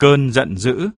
cơn giận dữ.